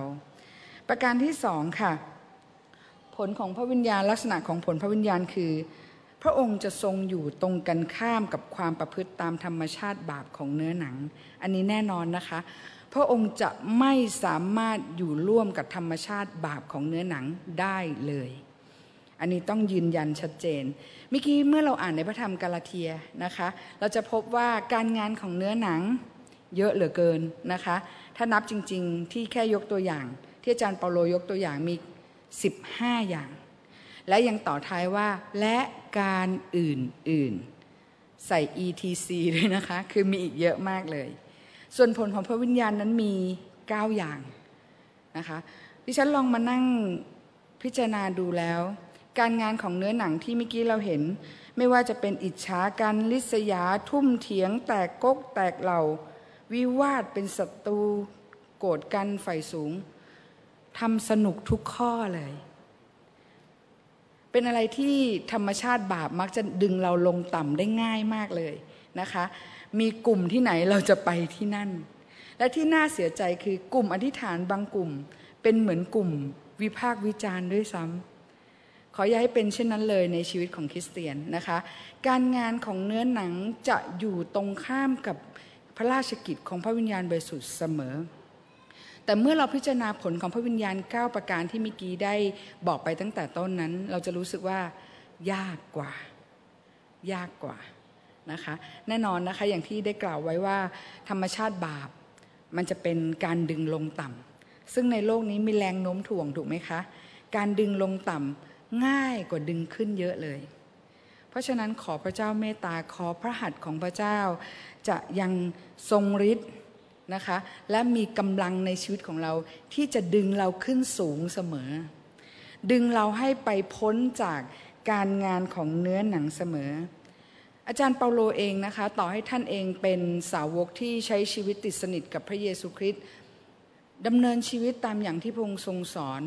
ประการที่สองค่ะ ผลของพระวิญญาณลักษณะของผลพระวิญญาณคือ พระองค์จะทรงอยู่ตรงกันข้ามกับความประพฤติตามธรรมชาติบาปของเนื้อหนัง อันนี้แน่นอนนะคะพระองค์จะไม่สามารถอยู่ร่วมกับธรรมชาติบาปของเนื้อหนังได้เลย อันนี้ต้องยืนยันชัดเจนเมื่อกี้เมื่อเราอ่านในพระธรรมกาลาเทียนะคะ เราจะพบว่าการงานของเนื้อหนังเยอะเหลือเกินนะคะ ถ้านับจริง ๆ ที่แค่ยกตัวอย่าง ที่อาจารย์เปาโลยกตัวอย่างมี 15 อย่าง และยังต่อท้ายว่าและการอื่นๆ ใส่ etc ด้วยนะคะ คือมีอีกเยอะมากเลย ส่วนผลของพระวิญญาณนั้นมี 9 อย่างนะคะดิฉันลองมานั่งพิจารณาดูแล้ว การงานของเนื้อหนังที่เมื่อกี้เราเห็น ไม่ว่าจะเป็นอิจฉากันลิษยาทุ่มเถียง แตกกกแตกเหล่า วิวาทเป็นศัตรูโกรธกันไฟสูงทำสนุกทุกข้อเลย เป็นอะไรที่ธรรมชาติบาปมักจะดึงเราลงต่ำได้ง่ายมากเลยนะคะ มีกลุ่มที่ไหนเราจะไปที่นั่น และที่น่าเสียใจคือกลุ่มอธิษฐานบางกลุ่ม เป็นเหมือนกลุ่มวิพากษ์วิจารณ์ด้วยซ้ำ ขออย่าให้เป็นเช่นนั้นเลยในชีวิตของคริสเตียนนะคะ การงานของเนื้อหนังจะอยู่ตรงข้ามกับพระราชกิจของพระวิญญาณบริสุทธิ์เสมอ แต่เมื่อเราพิจารณาผลของพระวิญญาณ 9 ประการที่มิกี้ได้บอกไปตั้งแต่ต้นนั้น เราจะรู้สึกว่ายากกว่า ยากกว่านะคะแน่นอนนะคะอย่างที่ได้กล่าวไว้ว่าธรรมชาติบาป มันจะเป็นการดึงลงต่ำซึ่งในโลกนี้มีแรงโน้มถ่วงถูกไหมคะ การดึงลงต่ำ ง่ายกว่าดึงขึ้นเยอะเลย เพราะฉะนั้นขอพระเจ้าเมตตาขอพระหัตถ์ของพระเจ้า จะยังทรงฤทธิ์นะคะและมีกำลังในชีวิตของเราที่จะดึงเราขึ้นสูงเสมอ ดึงเราให้ไปพ้นจากการงานของเนื้อหนังเสมอ อาจารย์เปาโลเองนะคะ ต่อให้ท่านเองเป็นสาวกที่ใช้ชีวิตติดสนิทกับพระเยซูคริสต์ดำเนินชีวิตตามอย่างที่พระองค์ทรงสอน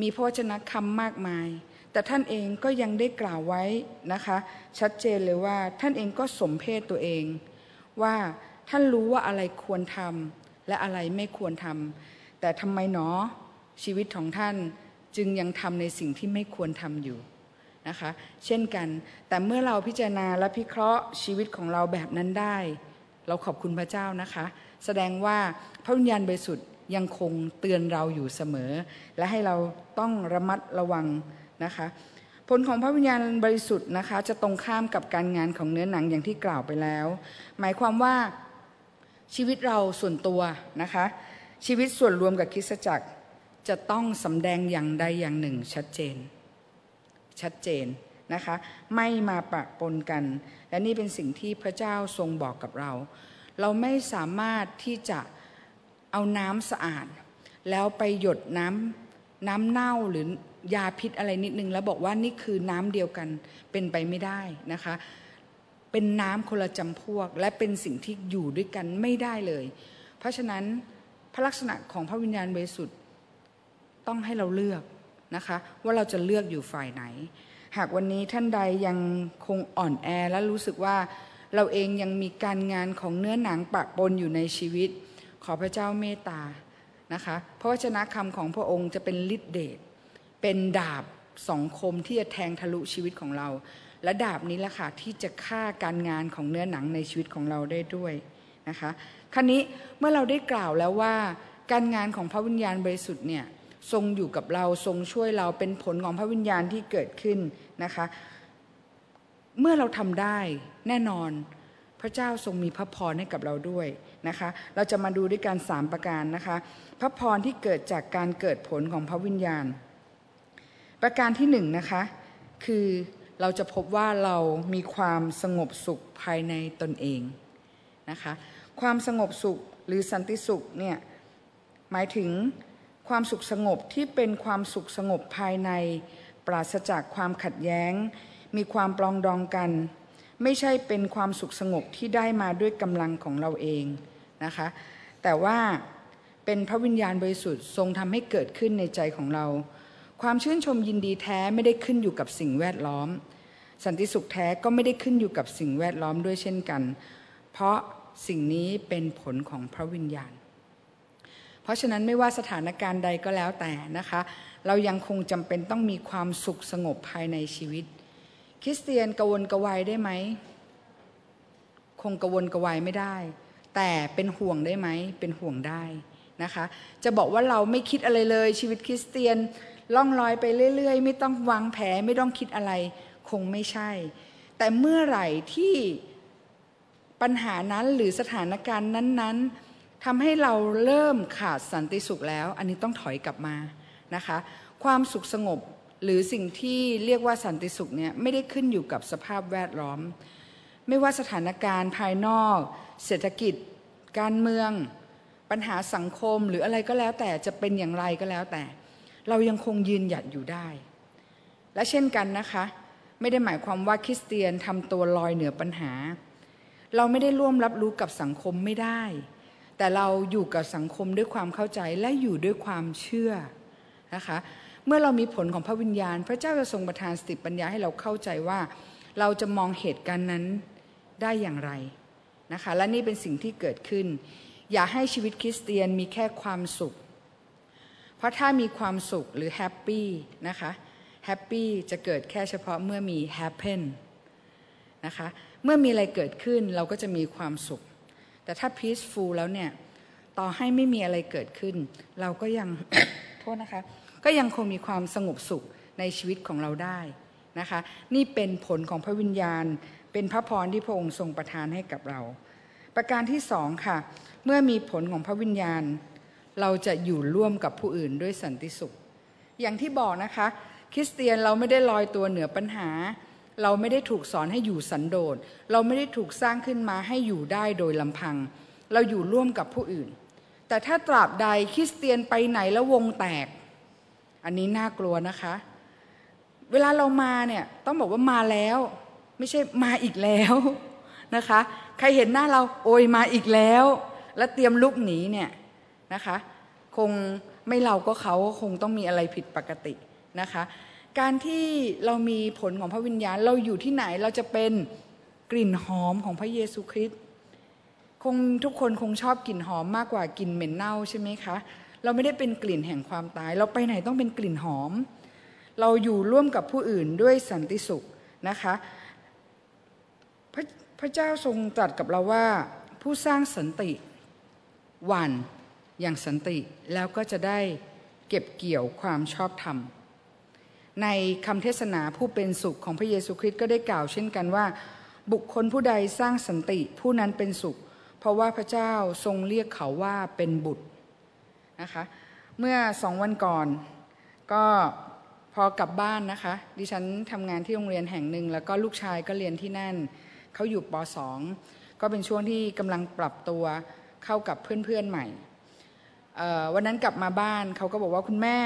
มีพระวจนะคำมากมาย แต่ท่านเองก็ยังได้กล่าวไว้นะคะ ชัดเจนเลยว่าท่านเองก็สมเพศตัวเอง ว่าท่านรู้ว่าอะไรควรทำและอะไรไม่ควรทำแต่ทำไมหนอชีวิตของท่านจึงยังทำในสิ่งที่ไม่ควรทำอยู่นะคะเช่นกันแต่เมื่อเราพิจารณาและพิเคราะห์ชีวิตของเราแบบนั้นได้ เราขอบคุณพระเจ้านะคะ แสดงว่าพระวิญญาณบริสุทธิ์ ยังคงเตือนเราอยู่เสมอ และให้เราต้องระมัดระวังนะคะผลของพระวิญญาณบริสุทธิ์นะคะจะตรงข้ามกับการงานของเนื้อหนังอย่างที่กล่าวไปแล้ว หมายความว่าชีวิตเราส่วนตัวนะคะชีวิตส่วนรวมกับคริสตจักรจะต้องสำแดงอย่างใดอย่างหนึ่งชัดเจน ชัดเจนนะคะไม่มาปะปนกัน และนี่เป็นสิ่งที่พระเจ้าทรงบอกกับเรา เราไม่สามารถที่จะ เอาน้ำสะอาด แล้วไปหยดน้ำน้ำเน่าหรือยาพิษอะไรนิดนึง แล้วบอกว่านี่คือน้ำเดียวกันเป็นไปไม่ได้นะคะ เป็นน้ำคนละจำพวก และเป็นสิ่งที่อยู่ด้วยกันไม่ได้เลย เพราะฉะนั้นพระลักษณะของพระวิญญาณบริสุทธิ์ต้องให้เราเลือกนะคะว่าเราจะเลือกอยู่ฝ่ายไหน หากวันนี้ท่านใดยังคงอ่อนแอและรู้สึกว่าเราเองยังมีการงานของเนื้อหนังปะปนอยู่ในชีวิต ขอพระเจ้าเมตตานะคะเพราะวจนะคำของพระองค์จะเป็นฤทธิเดชเป็นดาบสองคมที่จะแทงทะลุชีวิตของเรา และดาบนี้แหละค่ะที่จะฆ่าการงานของเนื้อหนังในชีวิตของเราได้ด้วยนะคะครั้นี้เมื่อเราได้กล่าวแล้วว่า การงานของพระวิญญาณบริสุทธิ์เนี่ยทรงอยู่กับเราทรงช่วยเราเป็นผลของพระวิญญาณที่เกิดขึ้นนะคะ เมื่อเราทำได้แน่นอน พระเจ้าทรงมีพระพรให้กับเราด้วยนะคะ เราจะมาดูด้วยการสามประการนะคะ พระพรที่เกิดจากการเกิดผลของพระวิญญาณ ประการที่หนึ่งนะคะคือเราจะพบว่าเรามีความสงบสุขภายในตนเองนะคะ ความสงบสุขหรือสันติสุขเนี่ยหมายถึงความสุขสงบที่เป็นความสุขสงบภายใน ปราศจากความขัดแย้ง มีความปลองดองกัน ไม่ใช่เป็นความสุขสงบที่ได้มาด้วยกำลังของเราเองนะคะ แต่ว่าเป็นพระวิญญาณบริสุทธิ์ทรงทำให้เกิดขึ้นในใจของเรา ความชื่นชมยินดีแท้ไม่ได้ขึ้นอยู่กับสิ่งแวดล้อม สันติสุขแท้ก็ไม่ได้ขึ้นอยู่กับสิ่งแวดล้อมด้วยเช่นกัน เพราะสิ่งนี้เป็นผลของพระวิญญาณ เพราะฉะนั้นไม่ว่าสถานการณ์ใดก็แล้วแต่นะคะ เรายังคงจำเป็นต้องมีความสุขสงบภายในชีวิต คริสเตียนกวนกวายได้ไหมคงกวนกวายไม่ได้ แต่เป็นห่วงได้ไหมเป็นห่วงได้นะคะ จะบอกว่าเราไม่คิดอะไรเลย ชีวิตคริสเตียนล่องลอยไปเรื่อย ๆ ไม่ต้องวางแผนไม่ต้องคิดอะไร คงไม่ใช่ แต่เมื่อไหร่ที่ปัญหานั้นหรือสถานการณ์นั้นๆทำให้เราเริ่มขาดสันติสุขแล้ว อันนี้ต้องถอยกลับมานะคะ ความสุขสงบ หรือสิ่งที่เรียกว่าสันติสุขเนี่ยไม่ได้ขึ้นอยู่กับสภาพแวดล้อม ไม่ว่าสถานการณ์ภายนอก เศรษฐกิจ การเมือง ปัญหาสังคมหรืออะไรก็แล้วแต่จะเป็นอย่างไรก็แล้วแต่ เรายังคงยืนหยัดอยู่ได้ และเช่นกันนะคะ ไม่ได้หมายความว่าคริสเตียนทำตัวลอยเหนือปัญหา เราไม่ได้ร่วมรับรู้กับสังคมไม่ได้ แต่เราอยู่กับสังคมด้วยความเข้าใจและอยู่ด้วยความเชื่อนะคะ เมื่อเรามีผลของพระวิญญาณ พระเจ้าจะทรงประทานสติปัญญาให้เราเข้าใจว่า เราจะมองเหตุการณ์นั้นได้อย่างไรนะคะและนี่เป็นสิ่งที่เกิดขึ้น อย่าให้ชีวิตคริสเตียนมีแค่ความสุข เพราะถ้ามีความสุขหรือ happy นะคะ happy จะเกิดแค่เฉพาะเมื่อมี happen นะคะเมื่อมีอะไรเกิดขึ้นเราก็จะมีความสุข แต่ถ้า peaceful แล้วเนี่ย ต่อให้ไม่มีอะไรเกิดขึ้น เราก็ยัง ทษนะคะ ก็ยังคงมีความสงบสุขในชีวิตของเราได้นะคะ นี่เป็นผลของพระวิญญาณ เป็นพระพรที่พระองค์ทรงประทานให้กับเรา ประการที่สองค่ะ เมื่อมีผลของพระวิญญาณ เราจะอยู่ร่วมกับผู้อื่นด้วยสันติสุข อย่างที่บอกนะคะ คริสเตียนเราไม่ได้ลอยตัวเหนือปัญหา เราไม่ได้ถูกสอนให้อยู่สันโดษ เราไม่ได้ถูกสร้างขึ้นมาให้อยู่ได้โดยลำพัง เราอยู่ร่วมกับผู้อื่น แต่ถ้าตราบใดคริสเตียนไปไหนแล้ววงแตก อันนี้น่ากลัวนะคะ เวลาเรามาเนี่ยต้องบอกว่ามาแล้ว ไม่ใช่มาอีกแล้วนะคะ ใครเห็นหน้าเราโอยมาอีกแล้ว แล้วเตรียมลุกหนีเนี่ยนะคะ คงไม่เราก็เขาคงต้องมีอะไรผิดปกตินะคะ การที่เรามีผลของพระวิญญาณเราอยู่ที่ไหนเราจะเป็นกลิ่นหอมของพระเยซูคริสต์ คงทุกคนคงชอบกลิ่นหอมมากกว่ากลิ่นเหม็นเน่าใช่ไหมคะ เราไม่ได้เป็นกลิ่นแห่งความตาย เราไปไหนต้องเป็นกลิ่นหอม เราอยู่ร่วมกับผู้อื่นด้วยสันติสุขนะคะพระพระเจ้าทรงตรัสกับเราว่า ผู้สร้างสันติหวันอย่างสันติแล้วก็จะได้เก็บเกี่ยวความชอบธรรม ในคำเทศนาผู้เป็นสุขของพระเยซูคริสต์ก็ได้กล่าวเช่นกันว่า บุคคลผู้ใดสร้างสันติผู้นั้นเป็นสุข เพราะว่าพระเจ้าทรงเรียกเขาว่าเป็นบุตรนะคะเมื่อสองวันก่อนก็พอกลับบ้านนะคะ ดิฉันทำงานที่โรงเรียนแห่งหนึ่ง แล้วก็ลูกชายก็เรียนที่นั่น เขาอยู่ป .2 ก็เป็นช่วงที่กำลังปรับตัวเข้ากับเพื่อนๆใหม่วันนั้นกลับมาบ้านเขาก็บอกว่าคุณแม่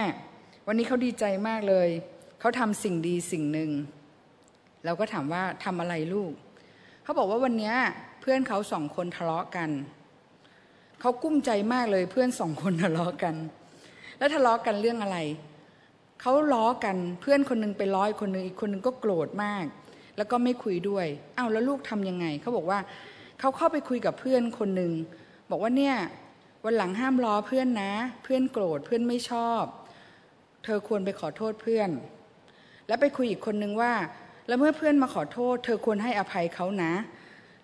วันนี้เขาดีใจมากเลย เขาทำสิ่งดีสิ่งหนึ่งเราก็ถามว่าทำอะไรลูก เขาบอกว่าวันนี้เพื่อนเขาสองคนทะเลาะกัน เขากุ้มใจมากเลยเพื่อนสองคนทะเลาะกัน แล้วทะเลาะกันเรื่องอะไร เขาล้อกันเพื่อนคนนึงไปล้ออีกคนนึงอีกคนนึงก็โกรธมาก แล้วก็ไม่คุยด้วยอ้าวแล้วลูกทำยังไง เขาบอกว่าเขาเข้าไปคุยกับเพื่อนคนหนึ่งบอกว่าเนี่ยวันหลังห้ามล้อเพื่อนนะ เพื่อนโกรธเพื่อนไม่ชอบ เธอควรไปขอโทษเพื่อน แล้วไปคุยอีกคนนึงว่า แล้วเมื่อเพื่อนมาขอโทษ เธอควรให้อภัยเขานะ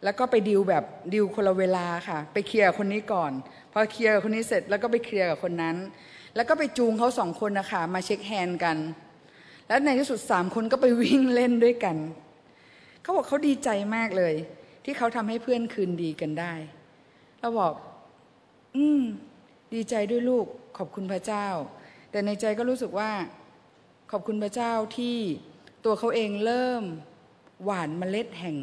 แล้วก็ไปดิวแบบดิวคนละเวลาค่ะ ไปเคลียร์คนนี้ก่อนพอเคลียร์คนนี้เสร็จแล้วก็ไปเคลียร์กับคนนั้น แล้วก็ไปจูงเขาสองคนนะคะมา shake hand กัน แล้วในที่สุดสามคนก็ไปวิ่งเล่นด้วยกันเขาบอกเขาดีใจมากเลย ที่เขาทำให้เพื่อนคืนดีกันได้เราบอก อืม ดีใจด้วยลูกขอบคุณพระเจ้า แต่ในใจก็รู้สึกว่า ขอบคุณพระเจ้าที่ตัวเขาเองเริ่มหวานเมล็ดแห่ง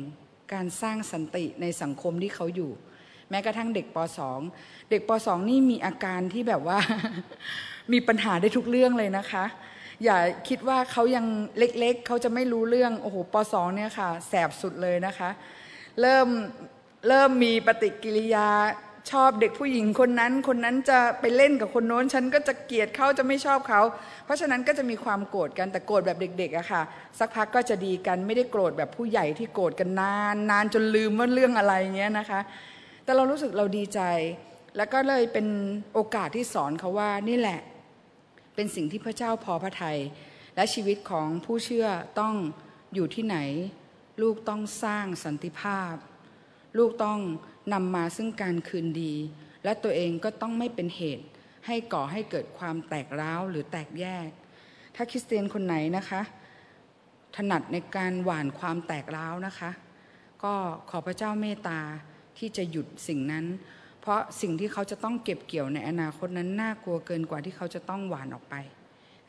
การสร้างสันติในสังคมที่เขาอยู่ แม้กระทั่งเด็กป .2 เด็กป .2 นี่มีอาการที่แบบว่ามีปัญหาได้ทุกเรื่องเลยนะคะ อย่าคิดว่าเขายังเล็กๆ เขาจะไม่รู้เรื่องโอ้โหป .2 เนี่ยค่ะแสบสุดเลยนะคะ เริ่มเริ่มมีปฏิกิริยา ชอบเด็กผู้หญิงคนนั้น คนนั้นจะไปเล่นกับคนโน้น ฉันก็จะเกลียดเขาจะไม่ชอบเขา เพราะฉะนั้นก็จะมีความโกรธกันแต่โกรธแบบเด็กๆอะค่ะ สักพักก็จะดีกันไม่ได้โกรธแบบผู้ใหญ่ที่โกรธกันนานนานจนลืมว่าเรื่องอะไรเงี้ยนะคะ แต่เรารู้สึกเราดีใจ แล้วก็เลยเป็นโอกาสที่สอนเขาว่านี่แหละ เป็นสิ่งที่พระเจ้าพอพระทยัยและชีวิตของผู้เชื่อต้องอยู่ที่ไหน ลูกต้องสร้างสันติภาพ ลูกต้อง นำมาซึ่งการคืนดี และตัวเองก็ต้องไม่เป็นเหตุ ให้ก่อให้เกิดความแตกร้าวหรือแตกแยก ถ้าคริสเตียนคนไหนนะคะ ถนัดในการหว่านความแตกร้าวนะคะ ก็ขอพระเจ้าเมตตาที่จะหยุดสิ่งนั้น เพราะสิ่งที่เขาจะต้องเก็บเกี่ยวในอนาคตนั้นน่ากลัวเกินกว่าที่เขาจะต้องหวานออกไป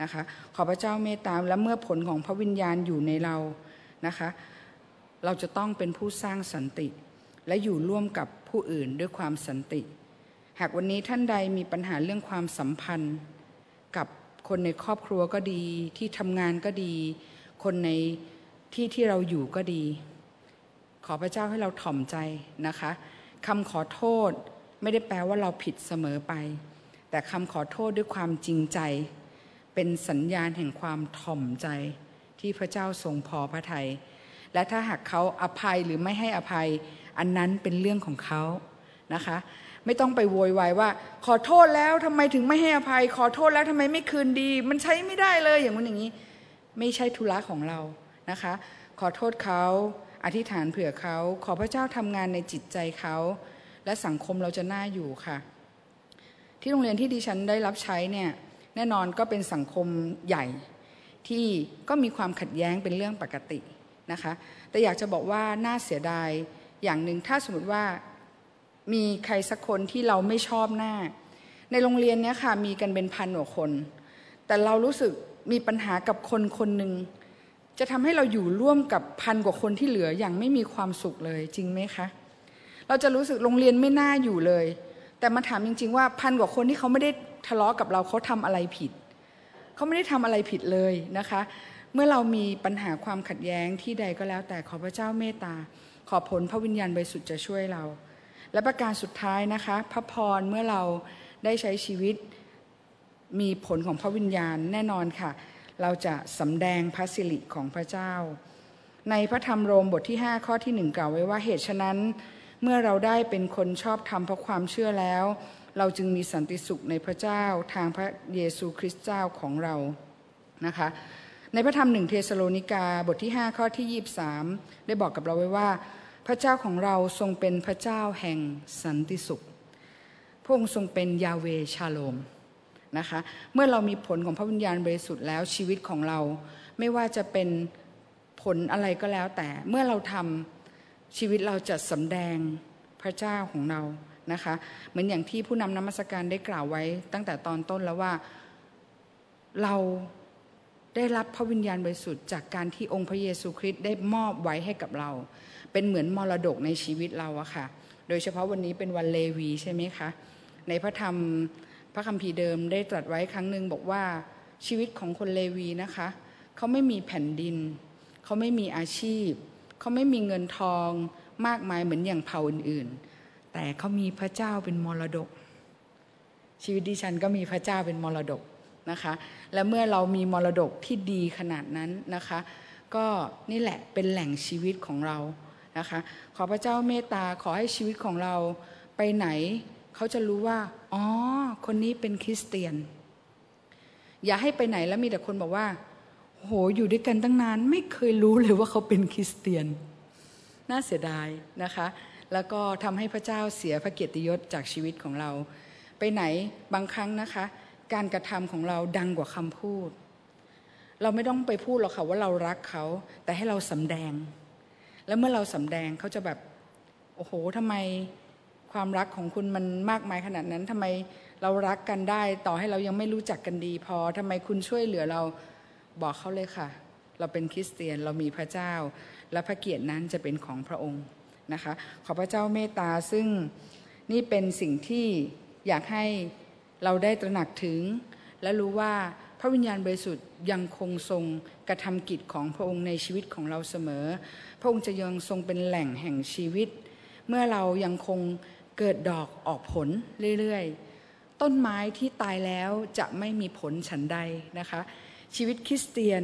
นะคะ ขอพระเจ้าเมตตาและเมื่อผลของพระวิญญาณอยู่ในเรานะคะ เราจะต้องเป็นผู้สร้างสันติ และอยู่ร่วมกับผู้อื่นด้วยความสันติ หากวันนี้ท่านใดมีปัญหาเรื่องความสัมพันธ์ กับคนในครอบครัวก็ดี ที่ทำงานก็ดี คนในที่ที่เราอยู่ก็ดี ขอพระเจ้าให้เราถ่อมใจนะคะคำขอโทษไม่ได้แปลว่าเราผิดเสมอไป แต่คำขอโทษด้วยความจริงใจ เป็นสัญญาณแห่งความถ่อมใจ ที่พระเจ้าทรงพอพระทยัยและถ้าหากเขาอภัยหรือไม่ให้อภัย อันนั้นเป็นเรื่องของเขานะคะ ไม่ต้องไปโวยวายว่า ขอโทษแล้วทำไมถึงไม่ให้อภัย ขอโทษแล้วทำไมไม่คืนดี มันใช้ไม่ได้เลยอย่างนู้นอย่างนี้ ไม่ใช่ธุระของเรานะคะ ขอโทษเขาอธิษฐานเผื่อเขาขอพระเจ้าทำงานในจิตใจเขาและสังคมเราจะน่าอยู่ค่ะ ที่โรงเรียนที่ดิฉันได้รับใช้เนี่ยแน่นอนก็เป็นสังคมใหญ่ที่ก็มีความขัดแย้งเป็นเรื่องปกตินะคะ แต่อยากจะบอกว่าน่าเสียดาย อย่างหนึ่งถ้าสมมติว่ามีใครสักคนที่เราไม่ชอบหน้า ในโรงเรียนเนี้ยค่ะมีกันเป็นพันกว่าคน แต่เรารู้สึกมีปัญหากับคนคนหนึ่งจะทำให้เราอยู่ร่วมกับพันกว่าคนที่เหลืออย่างไม่มีความสุขเลยจริงไหมคะ เราจะรู้สึกโรงเรียนไม่น่าอยู่เลย แต่มาถามจริง ๆ ว่าพันกว่าคนที่เขาไม่ได้ทะเลาะกับเราเขาทำอะไรผิดเขาไม่ได้ทำอะไรผิดเลยนะคะ เมื่อเรามีปัญหาความขัดแย้งที่ใดก็แล้วแต่ขอพระเจ้าเมตตา ขอผลพระวิญญาณบริสุทธิ์จะช่วยเรา และประการสุดท้ายนะคะ พระพรเมื่อเราได้ใช้ชีวิตมีผลของพระวิญญาณแน่นอนค่ะ เราจะสำแดงพระสิริของพระเจ้า ในพระธรรมโรมบทที่ 5 ข้อที่หนึ่งกล่าวไว้ว่าเหตุฉะนั้น เมื่อเราได้เป็นคนชอบธรรมเพราะความเชื่อแล้ว เราจึงมีสันติสุขในพระเจ้าทางพระเยซูคริสต์เจ้าของเรานะคะ ในพระธรรมหนึ่งเทสโลนิกาบทที่ 5 ข้อที่ 23 ได้บอกกับเราไว้ว่า พระเจ้าของเราทรงเป็นพระเจ้าแห่งสันติสุข พระองค์ทรงเป็นยาเวชาโลมนะคะเมื่อเรามีผลของพระวิญญาณบริสุทธิ์แล้วชีวิตของเรา ไม่ว่าจะเป็นผลอะไรก็แล้ว แต่เมื่อเราทำชีวิตเราจะสำแดงพระเจ้าของเรานะคะเหมือนอย่างที่ผู้นำนมัสการได้กล่าวไว้ตั้งแต่ตอนต้นแล้วว่าเรา ได้รับพระวิญญาณบริสุทธิ์จากการที่องค์พระเยซูคริสต์ได้มอบไว้ให้กับเรา เป็นเหมือนมรดกในชีวิตเราอะค่ะ โดยเฉพาะวันนี้เป็นวันเลวีใช่ไหมคะ ในพระธรรมพระคัมภีร์เดิมได้ตรัสไว้ครั้งหนึ่งบอกว่าชีวิตของคนเลวีนะคะ เขาไม่มีแผ่นดิน เขาไม่มีอาชีพ เขาไม่มีเงินทองมากมายเหมือนอย่างเผ่าอื่นๆ แต่เขามีพระเจ้าเป็นมรดก ชีวิตดิฉันก็มีพระเจ้าเป็นมรดก นะคะและเมื่อเรามีมรดกที่ดีขนาดนั้นนะคะก็นี่แหละเป็นแหล่งชีวิตของเรานะคะขอพระเจ้าเมตตาขอให้ชีวิตของเราไปไหน เขาจะรู้ว่าอ๋อคนนี้เป็นคริสเตียน อย่าให้ไปไหนแล้วมีแต่คนบอกว่าโหอยู่ด้วยกันตั้งนานไม่เคยรู้เลยว่าเขาเป็นคริสเตียน น่าเสียดายนะคะ แล้วก็ทำให้พระเจ้าเสียพระเกียรติยศจากชีวิตของเรา ไปไหนบางครั้งนะคะ การกระทำของเราดังกว่าคำพูด เราไม่ต้องไปพูดหรอกค่ะว่าเรารักเขา แต่ให้เราสำแดง แล้วเมื่อเราสำแดงเขาจะแบบโอ้โหทำไมความรักของคุณมันมากมายขนาดนั้นทำไมเรารักกันได้ ต่อให้เรายังไม่รู้จักกันดี พอทำไมคุณช่วยเหลือเราบอกเขาเลยค่ะ เราเป็นคริสเตียนเรามีพระเจ้า และพระเกียรตินั้นจะเป็นของพระองค์นะคะ ขอพระเจ้าเมตตาซึ่งนี่เป็นสิ่งที่อยากให้ เราได้ตระหนักถึง และรู้ว่าพระวิญญาณบริสุทธิ์ยังคงทรงกระทำกิจของพระองค์ในชีวิตของเราเสมอ พระองค์จะยังทรงเป็นแหล่งแห่งชีวิต เมื่อเรายังคงเกิดดอกออกผลเรื่อยๆ ต้นไม้ที่ตายแล้วจะไม่มีผลฉันใดนะคะ ชีวิตคริสเตียน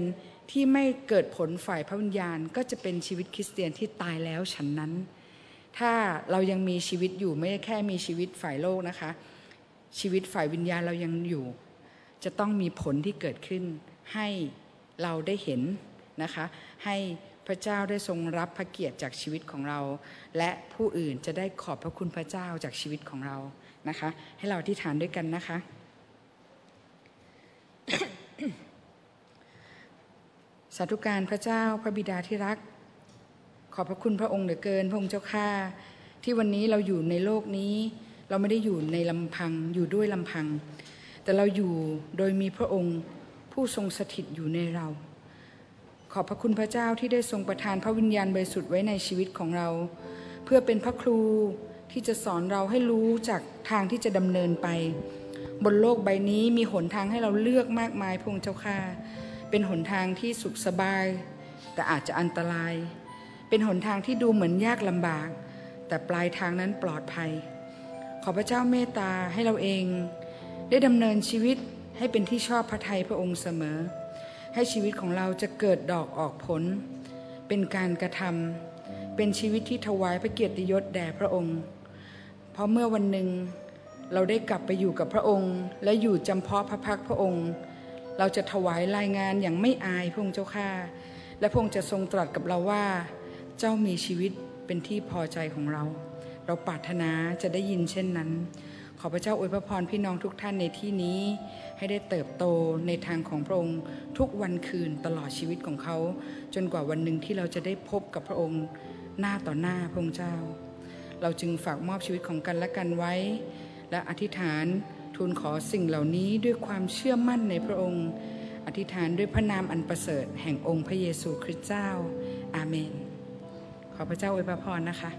ที่ไม่เกิดผลฝ่ายพระวิญญาณก็จะเป็นชีวิตคริสเตียนที่ตายแล้วฉันนั้น ถ้าเรายังมีชีวิตอยู่ไม่แค่มีชีวิตฝ่ายโลกนะคะ ชีวิตฝ่ายวิญญาณเรายังอยู่ จะต้องมีผลที่เกิดขึ้น ให้เราได้เห็นนะคะ ให้พระเจ้าได้ทรงรับพระเกียรติจากชีวิตของเรา และผู้อื่นจะได้ขอบพระคุณพระเจ้าจากชีวิตของเรานะคะ ให้เราที่ฐานด้วยกันนะคะสาธุการพระเจ้าพระบิดาที่รัก ขอบพระคุณพระองค์เหลือเกินพระองค์เจ้าข้าที่วันนี้เราอยู่ในโลกนี้ เราไม่ได้อยู่ในลำพังอยู่ด้วยลำพัง แต่เราอยู่โดยมีพระองค์ผู้ทรงสถิตอยู่ในเรา ขอบพระคุณพระเจ้าที่ได้ทรงประทานพระวิญญาณบริสุทธิ์ไว้ในชีวิตของเรา เพื่อเป็นพระครูที่จะสอนเราให้รู้จากทางที่จะดำเนินไป บนโลกใบนี้มีหนทางให้เราเลือกมากมายพงเจ้าข้าเป็นหนทางที่สุขสบาย แต่อาจจะอันตราย เป็นหนทางที่ดูเหมือนยากลำบาก แต่ปลายทางนั้นปลอดภัย ขอพระเจ้าเมตตาให้เราเอง ได้ดำเนินชีวิตให้เป็นที่ชอบพระทัยพระองค์เสมอ ให้ชีวิตของเราจะเกิดดอกออกผล เป็นการกระทำเป็นชีวิตที่ถวายพระเกียรติยศแด่พระองค์ เพราะเมื่อวันหนึ่งเราได้กลับไปอยู่กับพระองค์ และอยู่จำเพาะพระพักพระองค์ เราจะถวายรายงานอย่างไม่อายพระองค์เจ้าข้าและพระองค์จะทรงตรัสกับเราว่า เจ้ามีชีวิตเป็นที่พอใจของเรา เราปรารถนาจะได้ยินเช่นนั้น ขอพระเจ้าอวยพระพรพี่น้องทุกท่านในที่นี้ ให้ได้เติบโตในทางของพระองค์ทุกวันคืนตลอดชีวิตของเขา จนกว่าวันหนึ่งที่เราจะได้พบกับพระองค์หน้าต่อหน้าพระองค์เจ้า เราจึงฝากมอบชีวิตของกันและกันไว้ และอธิษฐานทูลขอสิ่งเหล่านี้ด้วยความเชื่อมั่นในพระองค์ อธิษฐานด้วยพระนามอันประเสริฐแห่งองค์พระเยซูคริสต์เจ้า อาเมน ขอพระเจ้าอวยพระพรนะคะ